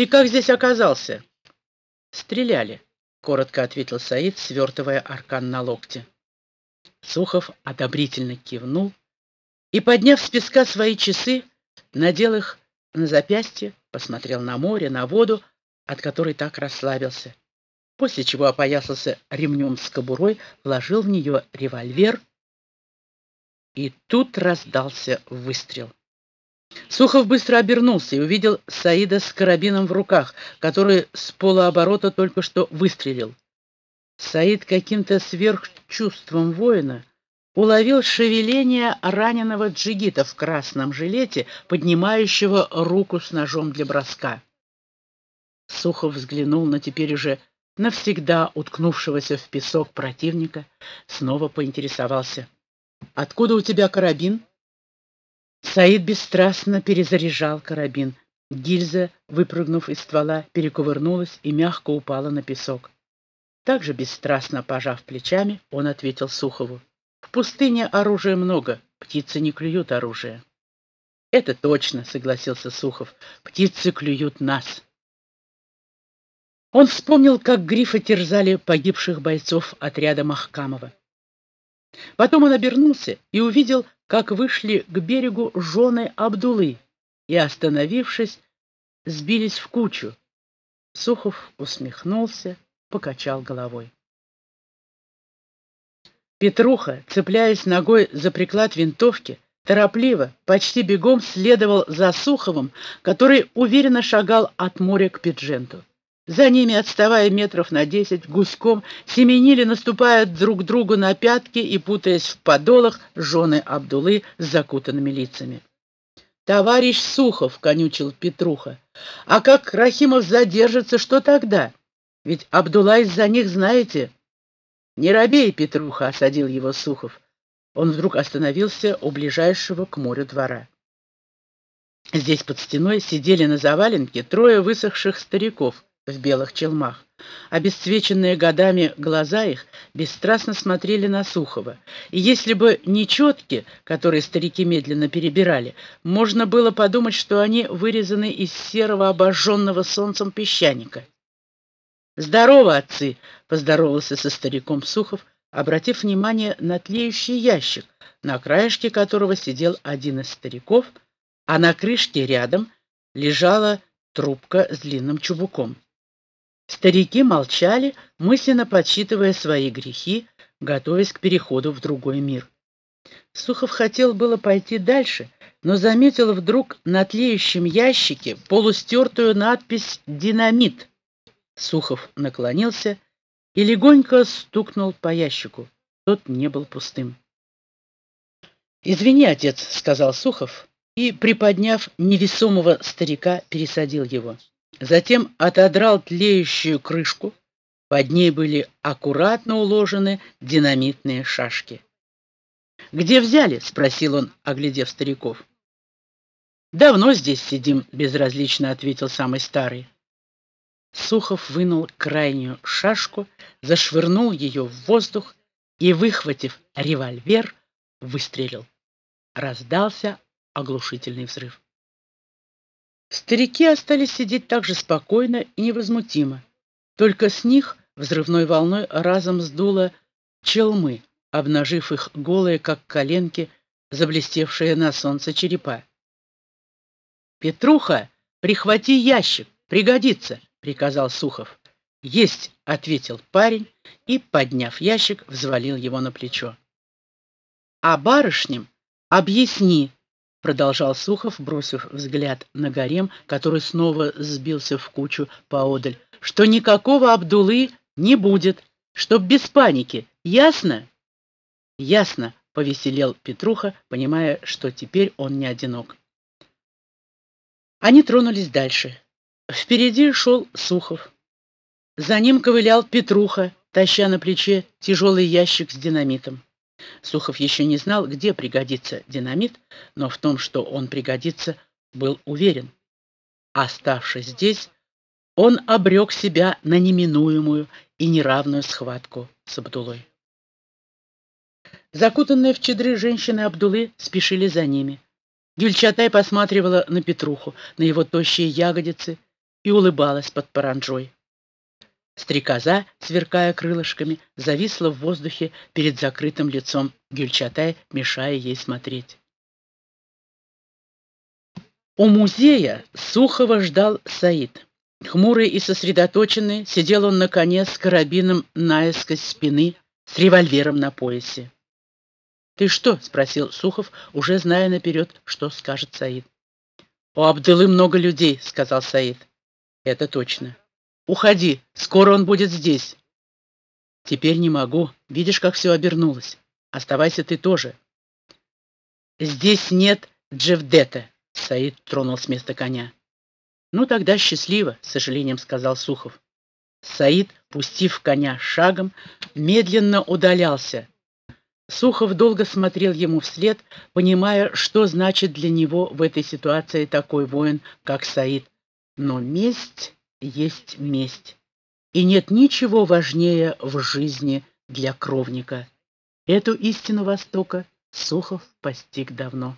Ты как здесь оказался?» «Стреляли», — коротко ответил Саид, свертывая аркан на локте. Сухов одобрительно кивнул и, подняв с песка свои часы, надел их на запястье, посмотрел на море, на воду, от которой так расслабился, после чего опоясался ремнем с кобурой, вложил в нее револьвер, и тут раздался выстрел. Сухов быстро обернулся и увидел Саида с карабином в руках, который с полуоборота только что выстрелил. Саид каким-то сверхчувством воина уловил шевеление раненого джигита в красном жилете, поднимающего руку с ножом для броска. Сухов взглянул на теперь уже навсегда уткнувшегося в песок противника, снова поинтересовался. «Откуда у тебя карабин?» Саид бесстрастно перезаряжал карабин. Гильза, выпрыгнув из ствола, перекувырнулась и мягко упала на песок. Также бесстрастно пожав плечами, он ответил Сухову. «В пустыне оружия много, птицы не клюют оружие». «Это точно», — согласился Сухов. «Птицы клюют нас». Он вспомнил, как грифы терзали погибших бойцов отряда Махкамова. Потом он обернулся и увидел, как вышли к берегу жены Абдулы и, остановившись, сбились в кучу. Сухов усмехнулся, покачал головой. Петруха, цепляясь ногой за приклад винтовки, торопливо, почти бегом следовал за Суховым, который уверенно шагал от моря к Пидженту. За ними, отставая метров на десять, гуськом семенили, наступая друг другу на пятки и путаясь в подолах жены Абдулы с закутанными лицами. «Товарищ Сухов!» — конючил Петруха. «А как Рахимов задержится, что тогда? Ведь Абдулла из-за них, знаете...» «Не робей, Петруха!» — осадил его Сухов. Он вдруг остановился у ближайшего к морю двора. Здесь под стеной сидели на заваленке трое высохших стариков — в белых челмах. Обесцвеченные годами глаза их бесстрастно смотрели на Сухова, и если бы не четки, которые старики медленно перебирали, можно было подумать, что они вырезаны из серого обожженного солнцем песчаника. «Здорово, отцы!» — поздоровался со стариком Сухов, обратив внимание на тлеющий ящик, на краешке которого сидел один из стариков, а на крышке рядом лежала трубка с длинным чубуком. Старики молчали, мысленно подсчитывая свои грехи, готовясь к переходу в другой мир. Сухов хотел было пойти дальше, но заметил вдруг на тлеющем ящике полустертую надпись «Динамит». Сухов наклонился и легонько стукнул по ящику. Тот не был пустым. «Извини, отец», — сказал Сухов, и, приподняв невесомого старика, пересадил его. Затем отодрал тлеющую крышку. Под ней были аккуратно уложены динамитные шашки. «Где взяли?» — спросил он, оглядев стариков. «Давно здесь сидим», — безразлично ответил самый старый. Сухов вынул крайнюю шашку, зашвырнул ее в воздух и, выхватив револьвер, выстрелил. Раздался оглушительный взрыв. Старики остались сидеть так же спокойно и невозмутимо. Только с них взрывной волной разом сдуло челмы, обнажив их голые, как коленки, заблестевшие на солнце черепа. «Петруха, прихвати ящик, пригодится!» — приказал Сухов. «Есть!» — ответил парень и, подняв ящик, взвалил его на плечо. «А барышням объясни, — продолжал Сухов, бросив взгляд на гарем, который снова сбился в кучу поодаль, — что никакого Абдулы не будет, чтоб без паники. Ясно? — Ясно, — повеселел Петруха, понимая, что теперь он не одинок. Они тронулись дальше. Впереди шел Сухов. За ним ковылял Петруха, таща на плече тяжелый ящик с динамитом. Сухов еще не знал, где пригодится динамит, но в том, что он пригодится, был уверен. Оставшись здесь, он обрек себя на неминуемую и неравную схватку с Абдулой. Закутанные в чедры женщины Абдулы спешили за ними. Гюльчатай посматривала на Петруху, на его тощие ягодицы, и улыбалась под паранджой. Стрекоза, сверкая крылышками, зависла в воздухе перед закрытым лицом Гюльчатай, мешая ей смотреть. У музея Сухова ждал Саид. Хмурый и сосредоточенный, сидел он на коне с карабином наискось спины, с револьвером на поясе. «Ты что?» — спросил Сухов, уже зная наперед, что скажет Саид. «У Абдылы много людей», — сказал Саид. «Это точно. Уходи, скоро он будет здесь». «Теперь не могу. Видишь, как все обернулось. Оставайся ты тоже». «Здесь нет Джевдета», — Саид тронул с места коня. «Ну тогда счастливо», — с сожалением сказал Сухов. Саид, пустив коня шагом, медленно удалялся. Сухов долго смотрел ему вслед, понимая, что значит для него в этой ситуации такой воин, как Саид. Но месть есть месть, и нет ничего важнее в жизни для кровника. Эту истину Востока Сухов постиг давно.